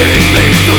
living